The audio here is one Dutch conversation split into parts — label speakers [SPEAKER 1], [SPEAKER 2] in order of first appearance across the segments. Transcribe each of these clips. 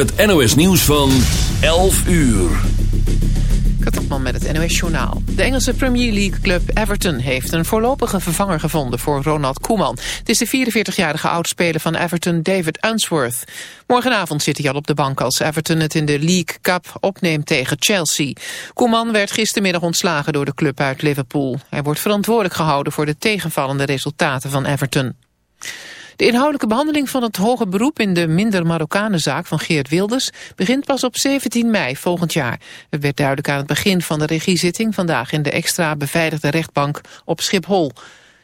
[SPEAKER 1] Het NOS nieuws van 11 uur.
[SPEAKER 2] Katrapman met het NOS Journaal. De Engelse Premier League club Everton heeft een voorlopige vervanger gevonden voor Ronald Koeman. Het is de 44-jarige oudspeler van Everton David Unsworth. Morgenavond zit hij al op de bank als Everton het in de League Cup opneemt tegen Chelsea. Koeman werd gistermiddag ontslagen door de club uit Liverpool. Hij wordt verantwoordelijk gehouden voor de tegenvallende resultaten van Everton. De inhoudelijke behandeling van het hoge beroep in de minder Marokkanenzaak van Geert Wilders begint pas op 17 mei volgend jaar. Het werd duidelijk aan het begin van de regiezitting vandaag in de extra beveiligde rechtbank op Schiphol.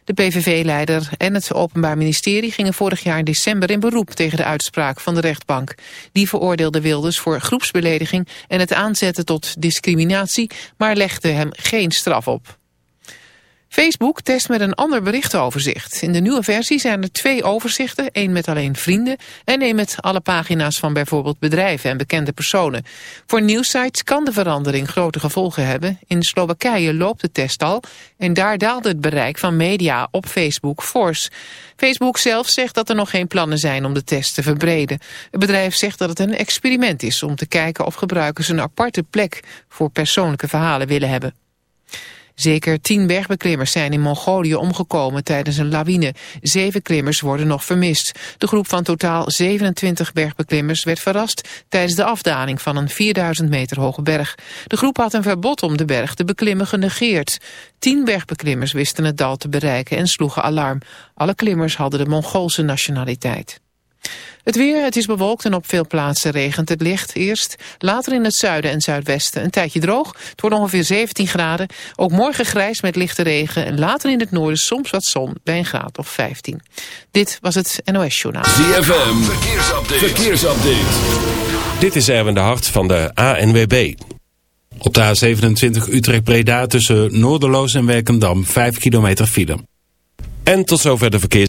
[SPEAKER 2] De PVV-leider en het Openbaar Ministerie gingen vorig jaar in december in beroep tegen de uitspraak van de rechtbank. Die veroordeelde Wilders voor groepsbelediging en het aanzetten tot discriminatie, maar legde hem geen straf op. Facebook test met een ander berichtenoverzicht. In de nieuwe versie zijn er twee overzichten, één met alleen vrienden en één met alle pagina's van bijvoorbeeld bedrijven en bekende personen. Voor nieuwsites kan de verandering grote gevolgen hebben. In Slowakije loopt de test al en daar daalde het bereik van media op Facebook fors. Facebook zelf zegt dat er nog geen plannen zijn om de test te verbreden. Het bedrijf zegt dat het een experiment is om te kijken of gebruikers een aparte plek voor persoonlijke verhalen willen hebben. Zeker tien bergbeklimmers zijn in Mongolië omgekomen tijdens een lawine. Zeven klimmers worden nog vermist. De groep van totaal 27 bergbeklimmers werd verrast tijdens de afdaling van een 4000 meter hoge berg. De groep had een verbod om de berg te beklimmen genegeerd. Tien bergbeklimmers wisten het dal te bereiken en sloegen alarm. Alle klimmers hadden de Mongoolse nationaliteit. Het weer, het is bewolkt en op veel plaatsen regent het licht eerst. Later in het zuiden en zuidwesten een tijdje droog. Het wordt ongeveer 17 graden. Ook morgen grijs met lichte regen. En later in het noorden soms wat zon bij een graad of 15. Dit was het NOS Journaal.
[SPEAKER 1] ZFM, verkeersupdate. verkeersupdate.
[SPEAKER 3] Dit is Erwin de Hart van de ANWB. Op de A27 Utrecht-Breda tussen Noorderloos en Werkendam 5 kilometer file. En tot zover de verkeers...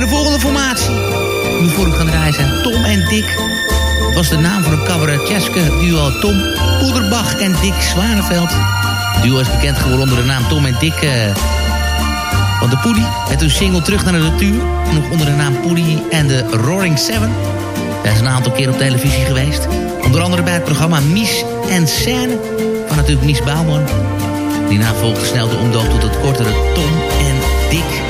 [SPEAKER 4] En de volgende formatie. We voor u gaan draaien zijn Tom en Dick. Dat was de naam van een cabaretjeske duo Tom Poederbach en Dick Zwaneveld. Het duo is bekend geworden onder de naam Tom en Dick eh, van de Poedie. Met hun single Terug naar de Natuur. Nog onder de naam Poedie en de Roaring Seven. Hij is een aantal keer op televisie geweest. Onder andere bij het programma Mies en Scène. Van natuurlijk Mies Bouwman. Daarna volgde snel de omdoop tot het kortere Tom en Dick.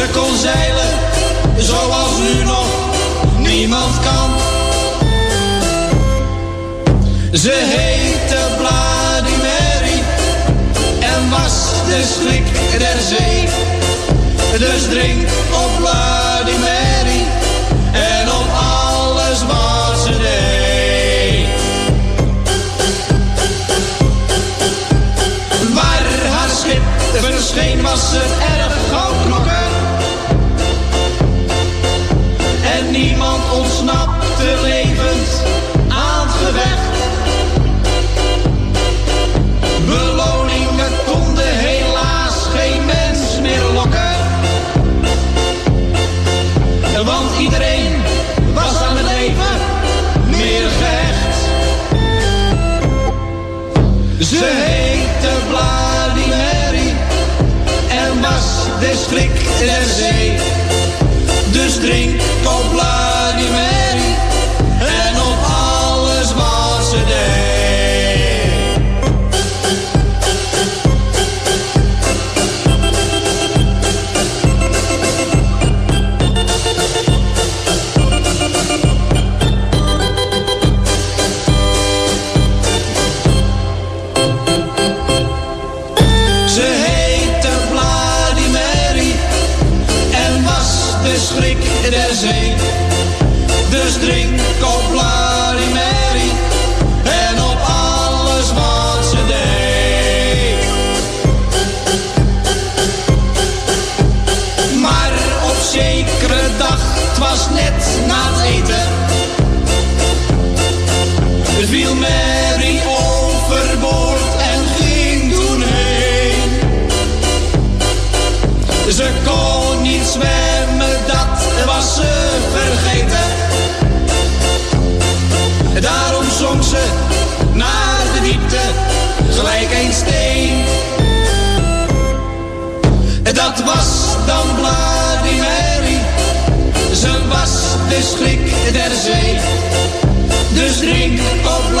[SPEAKER 5] Ze kon zeilen zoals nu nog niemand kan. Ze heette Mary en was de schrik der zee. Dus drink op Mary en op alles wat ze deed. Waar haar schip verscheen was ze energia. Ze kon niet zwemmen, dat was ze vergeten. Daarom zong ze naar de diepte, gelijk een steen. Dat was dan Vladimir, ze was de schrik der zee. Dus drink op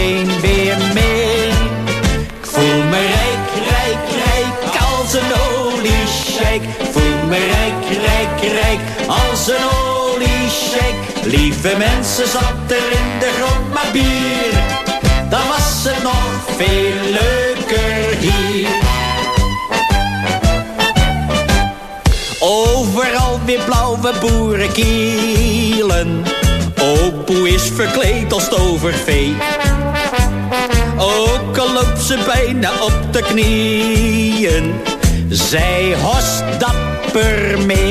[SPEAKER 6] rijk, als een oliesjeik. Lieve mensen, zat er in de grond maar bier. Dan was het nog veel leuker hier. Overal weer blauwe boerenkielen. Opoe is verkleed als tovervee. Ook al loopt ze bijna op de knieën. Zij host dapper mee.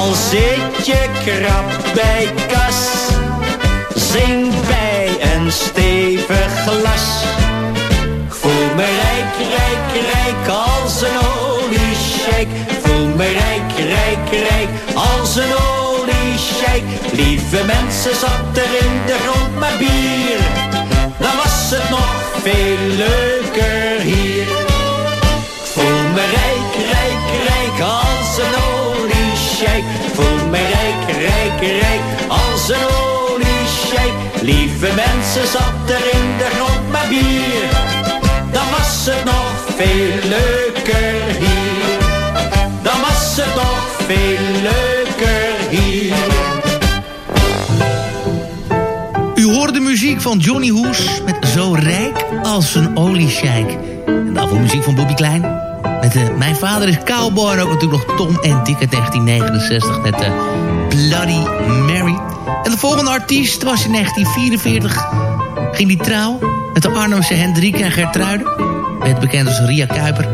[SPEAKER 6] Al zit je krap bij kas. Zing bij een stevig glas. Voel me rijk, rijk, rijk als een oliesjeik. Voel me rijk, rijk, rijk als een oliesjeik. Lieve mensen, zat er in de grond maar bier. Dan was het nog veel leuker hier. Voel me rijk, Voel me rijk, rijk, rijk als een oliesjeik. Lieve mensen, zat er in de grond maar bier. Dan was het nog veel leuker hier. Dan was het nog veel leuker hier.
[SPEAKER 4] U hoort de muziek van Johnny Hoes met Zo rijk als een oliesjeik. En daarvoor muziek van Bobby Klein. Eh, Mijn vader is cowboy en ook natuurlijk nog Tom en Dick uit 1969 met Bloody Mary. En de volgende artiest was in 1944. Ging die trouw met de Arnhemse en Gertruide. Werd bekend als Ria Kuiper.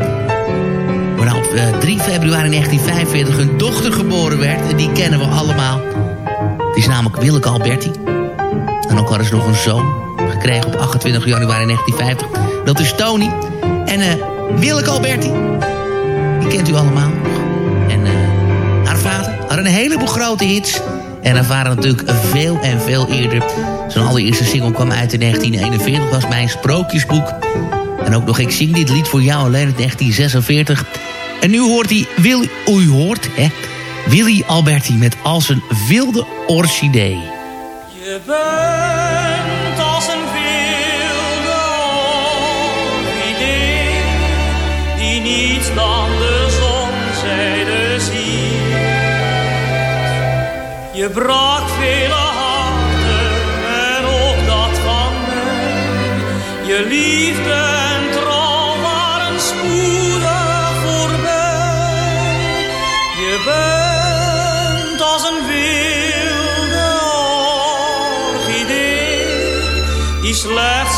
[SPEAKER 4] Waarna op eh, 3 februari 1945 hun dochter geboren werd. En die kennen we allemaal. Die is namelijk Willeke Alberti. En ook hadden ze nog een zoon gekregen op 28 januari 1950. Dat is Tony. En eh Willeke Alberti, die kent u allemaal. En eh, haar vader had een heleboel grote hits. En haar vader natuurlijk veel en veel eerder. Zijn allereerste single kwam uit in 1941, was mijn sprookjesboek. En ook nog Ik zing dit lied voor jou alleen in 1946. En nu hoort hij, Wil, u hoort, hè, Willy Alberti met Als een wilde orchidee.
[SPEAKER 7] Je brak vele harten en ook dat van mij. Je liefde en trouw waren spoedig voorbij. Je bent als een wilde orchidee die slechts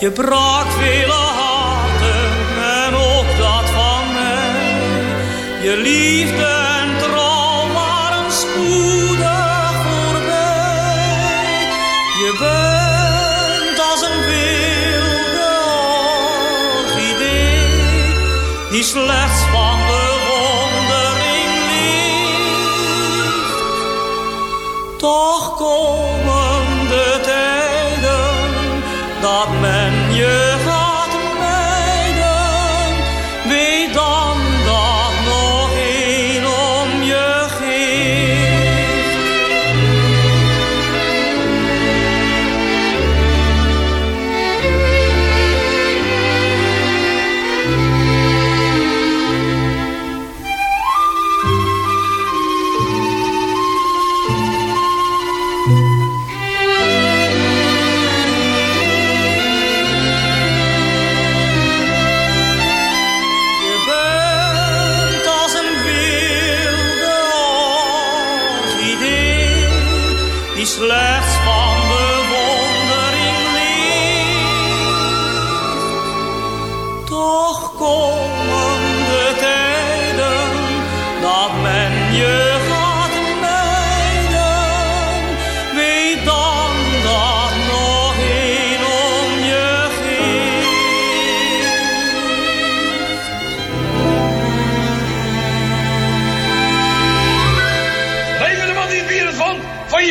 [SPEAKER 7] Je brak vele harten en ook dat van mij. Je liefde en trouw waren spoedig voorbij. Je bent als een wilde orchidee. Die slechts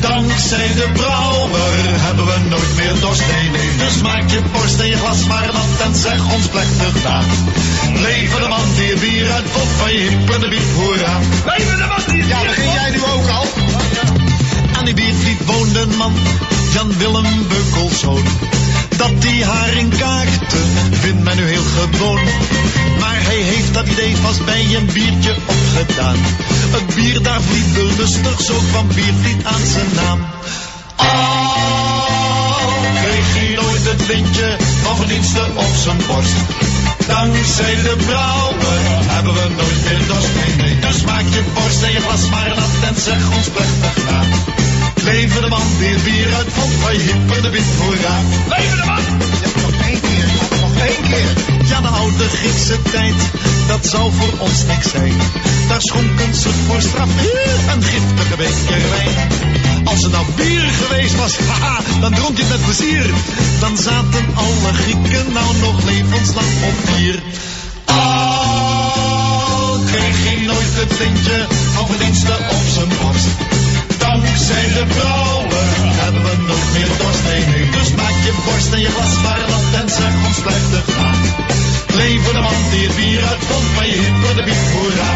[SPEAKER 8] Dankzij de brouwer hebben we nooit meer dorst. Nee, nee, dus maak je borst en je glas maar nat en zeg ons plechtig na. Leven de man die het bier uitvond van je hip en de biep, hoera.
[SPEAKER 9] Leven de man die
[SPEAKER 8] Ja, begin jij nu ook al? Aan die biervliet woonde een man, Jan Willem Beukelszoon. Dat die haar in kaarten vindt men nu heel gewoon. Maar hij heeft dat idee vast bij een biertje opgedaan. Het bier daar vliet lustig, zo kwam biervliet aan zijn naam. Al kreeg hij nooit het lintje van verdiensten op zijn borst. Dankzij de brouwer hebben we nooit meer dorst. Nee, nee, dus maak je borst en je glas maar nat en zeg ons plechtig na. Leven de man het bier uitvond van je hipper de wit hoera.
[SPEAKER 9] Leven de man.
[SPEAKER 8] Nog één keer, nog één keer. Ja, de oude Griekse tijd, dat zou voor ons niks zijn. Daar schonken ze voor straf een giftige beker wijn. Als het nou bier geweest was, haha, dan dronk je het met plezier. Dan zaten alle Grieken nou nog levenslang op bier. Al kreeg hij nooit het lintje van verdiensten op zijn borst. Dankzij de brouwer hebben we nooit meer dorst. Nee, dus maak je borst en je glas maar nat en zeg ons plechtig na. Leven de man die het bier uitvond van je hipper de biep, hoera.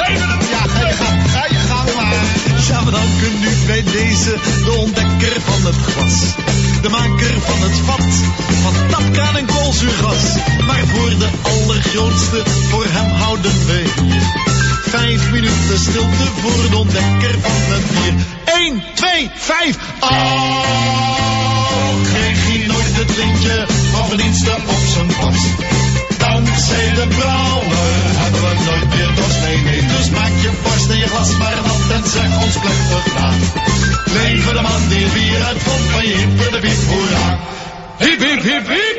[SPEAKER 9] Leven man.
[SPEAKER 8] Ja, ga je gang, ga je gang maar. Ja, we danken nu bij deze de ontdekker van het glas. De maker van het vat, van tapkraan en koolzuurgas. Maar voor de allergrootste, voor hem houden we. Vijf minuten stilte voor de ontdekker van het bier. 1, 2, 5. Oh, kreeg hij nooit het lintje van verdiensten op zijn borst. Dankzij de brouwer hebben we nooit meer dorst. Nee, nee, dus maak je borst en je glas maar nat en zeg ons plechtig na. Leven de man die bier uitvond van je hip de biep, hoera.
[SPEAKER 9] Hip, hip, hip, hip.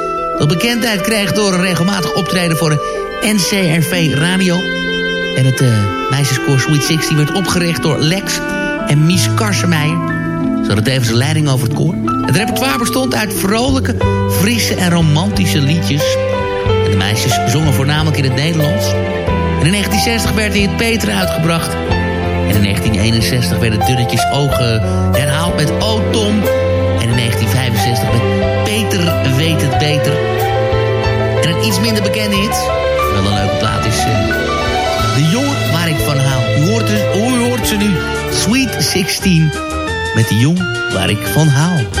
[SPEAKER 4] Dat bekendheid kreeg door een regelmatig optreden voor de NCRV Radio. En het uh, meisjeskoor Sweet 16 werd opgericht door Lex en Mies Karsemeijer. Ze hadden tevens leiding over het koor. Het repertoire bestond uit vrolijke, frisse en romantische liedjes. En de meisjes zongen voornamelijk in het Nederlands. En in 1960 werd in het Peter uitgebracht. En in 1961 werden Dunnetjes ogen herhaald met O Tom... En in 1965 met Peter weet het beter. En een iets minder bekende hit, wel een leuke plaat, is uh, De jongen waar ik van hou. U hoort, u hoort ze nu, Sweet 16, met de jongen waar ik van hou.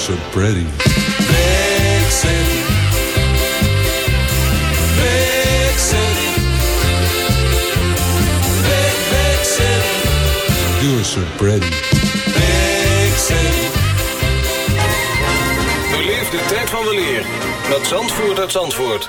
[SPEAKER 10] So pretty. Big city. Big city. Big, big city. You're so pretty. Big city.
[SPEAKER 11] Beleef de tijd van weleer met Zandvoort uit Zandvoort.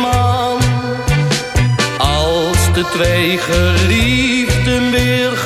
[SPEAKER 12] Maan. Als de twee geliefden weer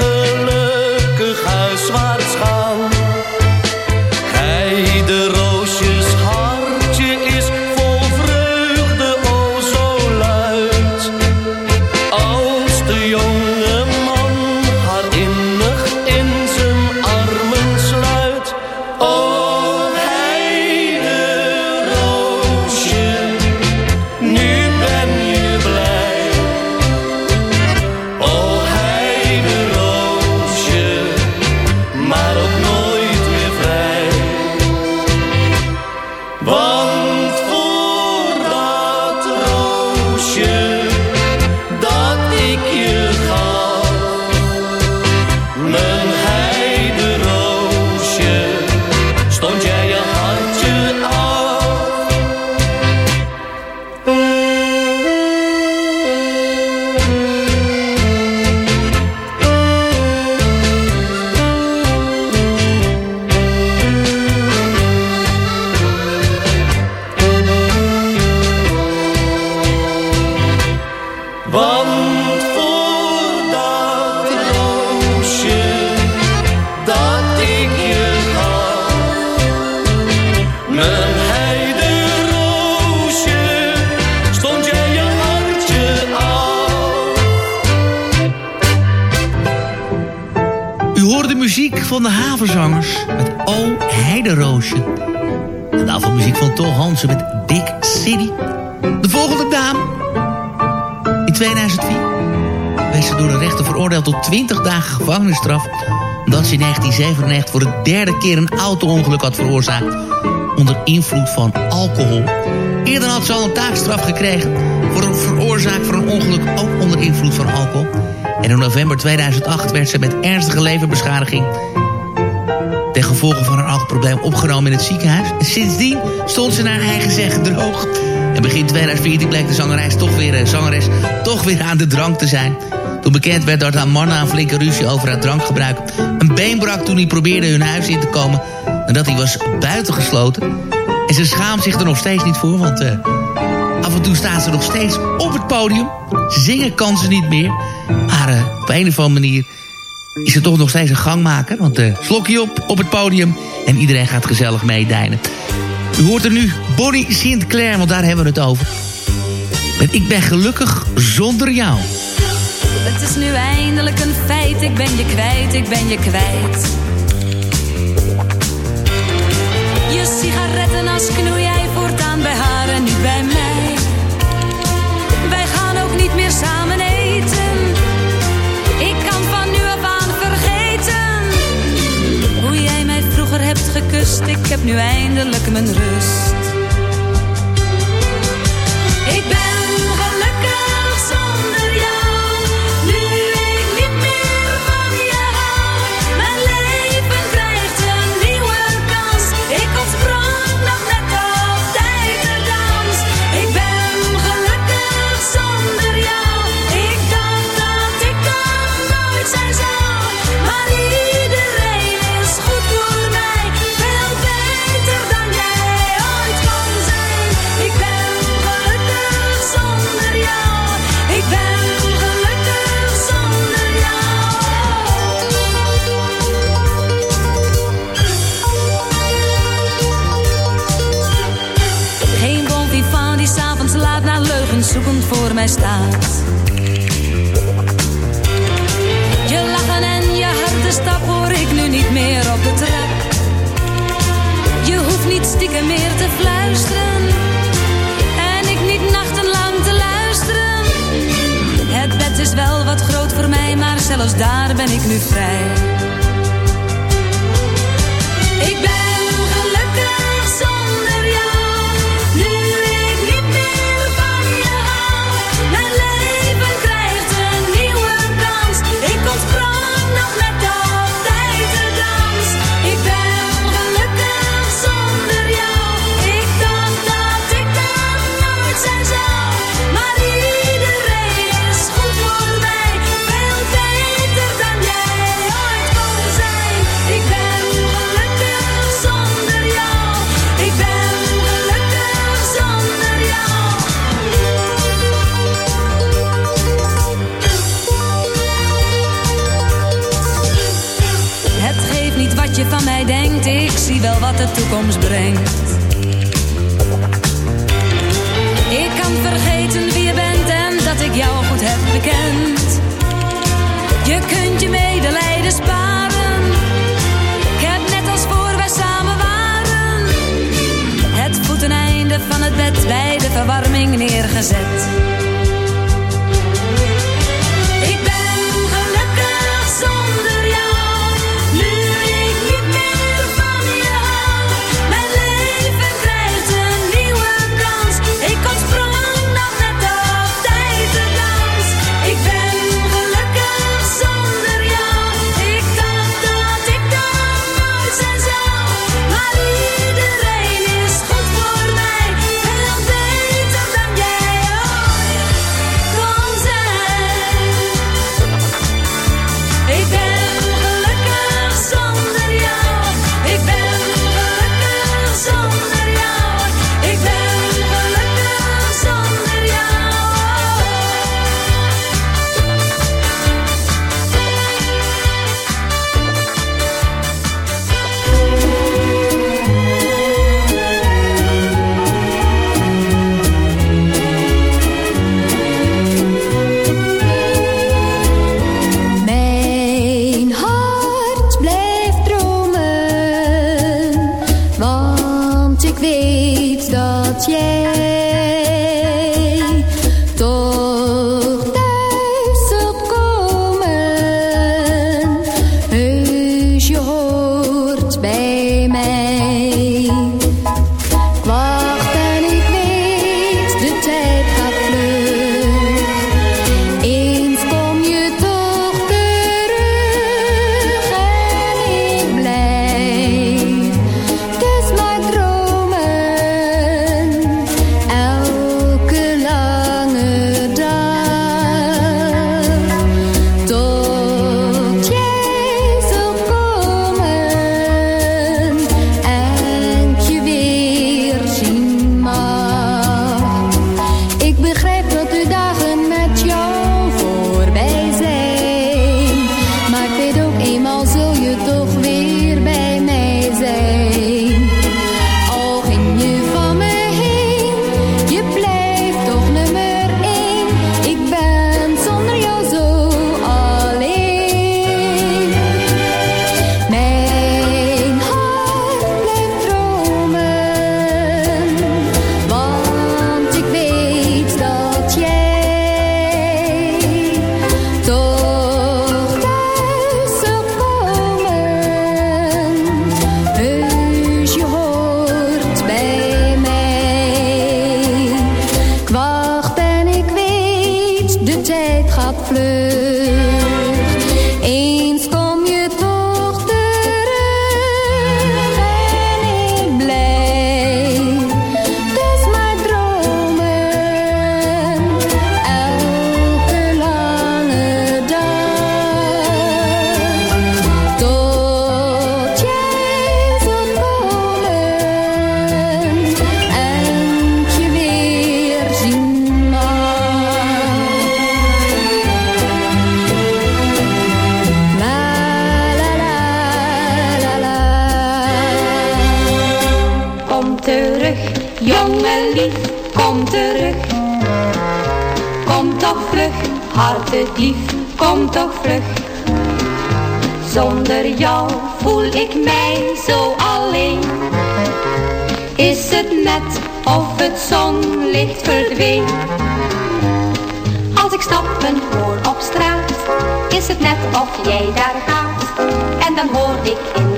[SPEAKER 4] veroordeeld tot 20 dagen gevangenisstraf... omdat ze in 1997 voor de derde keer een auto-ongeluk had veroorzaakt... onder invloed van alcohol. Eerder had ze al een taakstraf gekregen... voor een veroorzaak van een ongeluk ook onder invloed van alcohol. En in november 2008 werd ze met ernstige leverbeschadiging ten gevolge van haar alcoholprobleem opgenomen in het ziekenhuis. En sindsdien stond ze naar eigen zeggen droog. En begin 2014 bleek de zangeres toch weer, eh, zangeres toch weer aan de drank te zijn. Toen bekend werd dat haar man na een flinke ruzie over haar drankgebruik... een been brak toen hij probeerde hun huis in te komen... nadat hij was buitengesloten. En ze schaamt zich er nog steeds niet voor, want... eh, af en toe staat ze nog steeds op het podium. Zingen kan ze niet meer. Maar eh, op een of andere manier is ze toch nog steeds een gangmaker. Want uh, slokje op op het podium en iedereen gaat gezellig meedijnen. U hoort er nu Bonnie Sinclair, want daar hebben we het over. Ik ben gelukkig zonder jou.
[SPEAKER 13] Is nu eindelijk een feit, ik ben je kwijt, ik ben je kwijt. Je sigaretten als knoei jij voortaan bij haar en niet bij mij. Wij gaan ook niet meer samen eten. Ik kan van nu af aan vergeten. Hoe jij mij vroeger hebt gekust, ik heb nu eindelijk mijn rust. Ik ben gelukkig zonder jou. Je lachen en je harde stap hoor ik nu niet meer op de trap. Je hoeft niet stiekem meer te fluisteren. En ik niet nachtenlang te luisteren. Het bed is wel wat groot voor mij, maar zelfs daar ben ik nu vrij.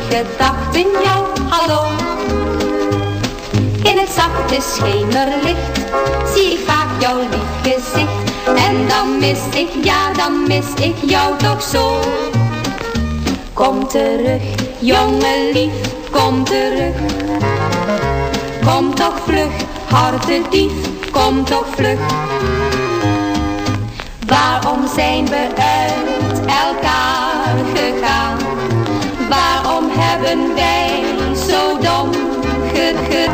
[SPEAKER 14] Gedachten jou, hallo. In het zachte schemerlicht zie ik vaak jouw lief gezicht. En dan mis ik, ja dan mis ik jou toch zo. Kom terug, jongen lief, kom terug. Kom toch vlug, hartedief, kom toch vlug. Waarom zijn we uit elkaar gegaan? Hebben wij zo dom gegut?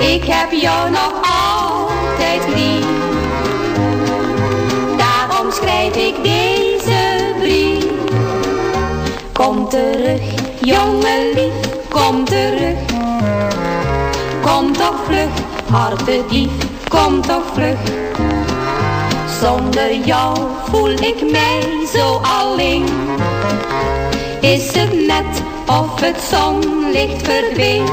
[SPEAKER 14] Ik heb jou nog altijd lief. Daarom schrijf ik deze brief. Kom terug, jongen lief, kom terug. Kom toch vlug, hartedief, kom toch vlug. Zonder jou voel ik mij zo alleen. Is het net of het zonlicht verdween?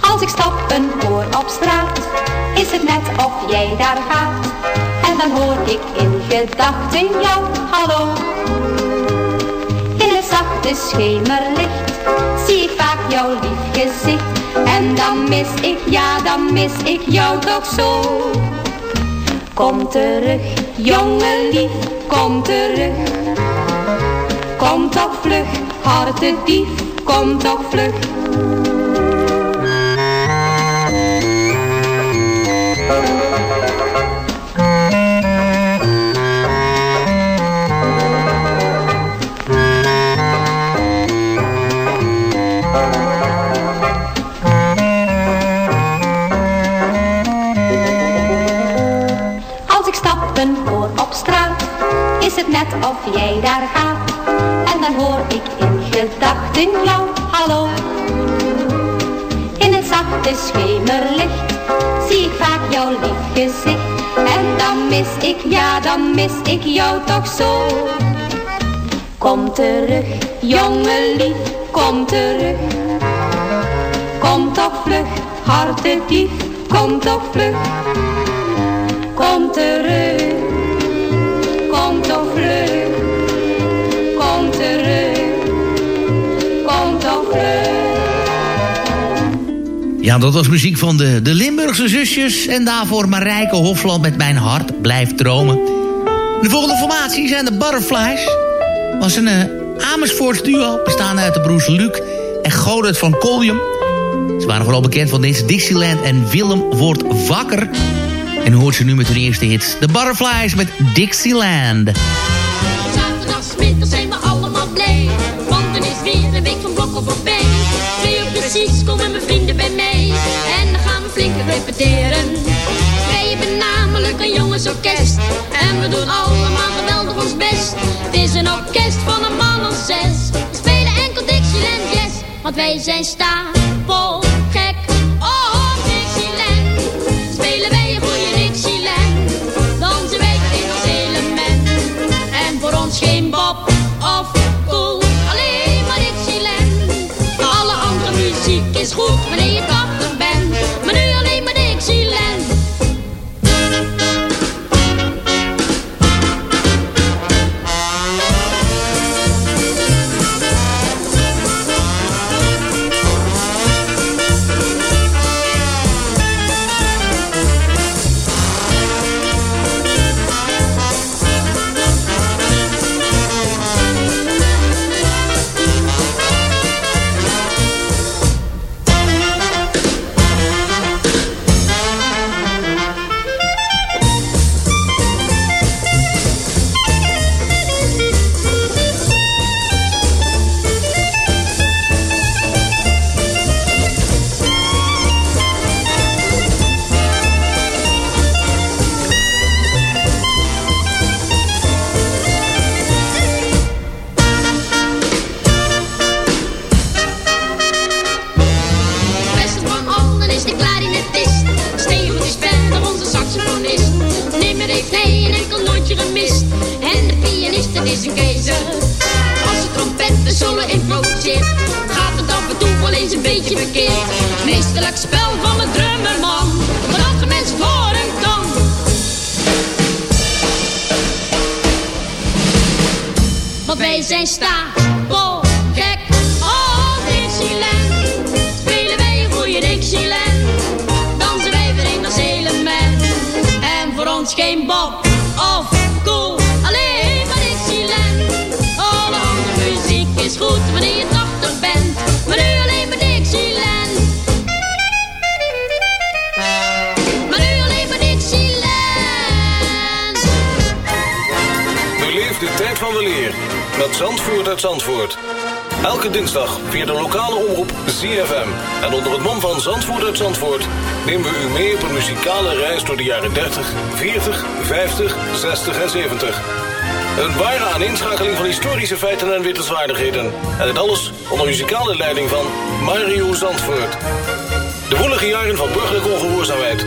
[SPEAKER 14] Als ik stappen hoor op straat, is het net of jij daar gaat. En dan hoor ik in gedachten jou, hallo. In het zachte schemerlicht zie ik vaak jouw lief gezicht. En dan mis ik, ja dan mis ik jou toch zo. Kom terug, jongen lief, kom terug. Kom toch vlug, hartedief, kom toch vlug. Is het net of jij daar gaat. En dan hoor ik in gedachten jou, hallo. In het zachte schemerlicht zie ik vaak jouw lief gezicht. En dan mis ik, ja dan mis ik jou toch zo. Kom terug, jongen lief, kom terug. Kom toch vlug, hartedief, kom toch vlug. Kom terug, kom
[SPEAKER 4] Ja, dat was muziek van de, de Limburgse zusjes. En daarvoor Marijke Hofland met Mijn Hart Blijft Dromen. De volgende formatie zijn de Butterflies. was een uh, duo, bestaande uit de broers Luc en Godert van Collium. Ze waren vooral bekend van deze Dixieland en Willem wordt wakker. En hoort ze nu met hun eerste hits. De Butterflies met Dixieland.
[SPEAKER 15] Zaterdagmiddag zijn we allemaal blij. Weer een week van blokken voorbij. Twee uur precies komen mijn vrienden bij mij. En dan gaan we flink repeteren. Wij hebben namelijk een jongensorkest. En we doen allemaal geweldig ons best. Het is een orkest van een man of zes. We spelen enkel Dixieland Yes. Want wij zijn stapel
[SPEAKER 11] jaren 30, 40, 50, 60 en 70. Een ware aaneenschakeling van historische feiten en wittelswaardigheden. En dit alles onder muzikale leiding van Mario Zandvoort. De woelige jaren van burgerlijke ongehoorzaamheid,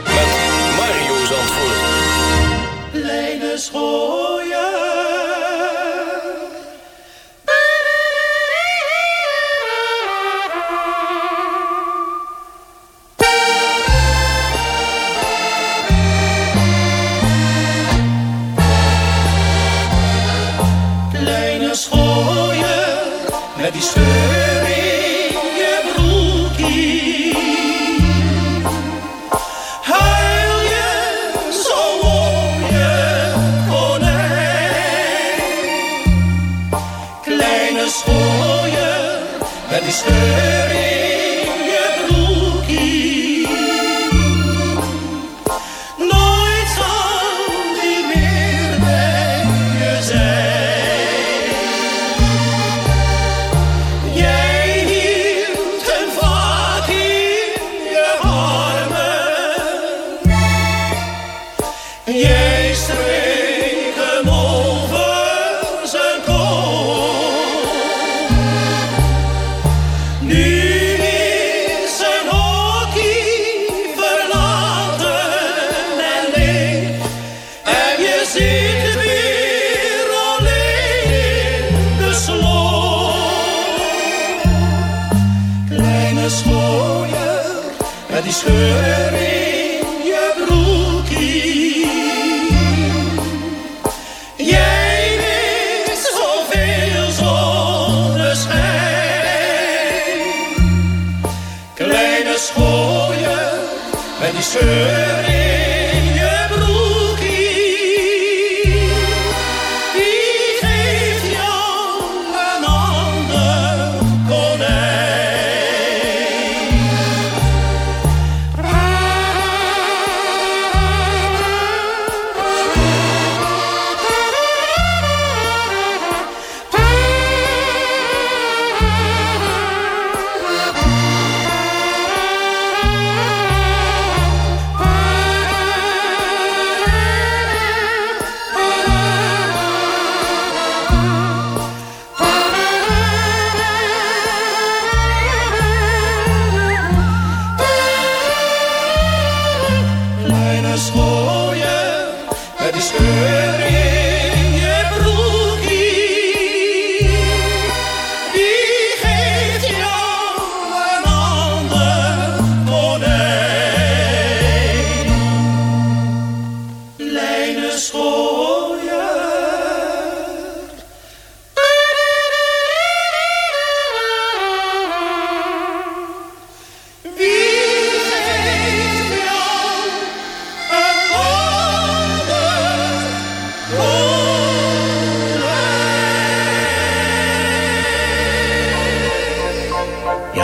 [SPEAKER 5] Kleine scheur in je broekie. Jij mist zoveel zonneschijn. Kleine schooier, met die scheur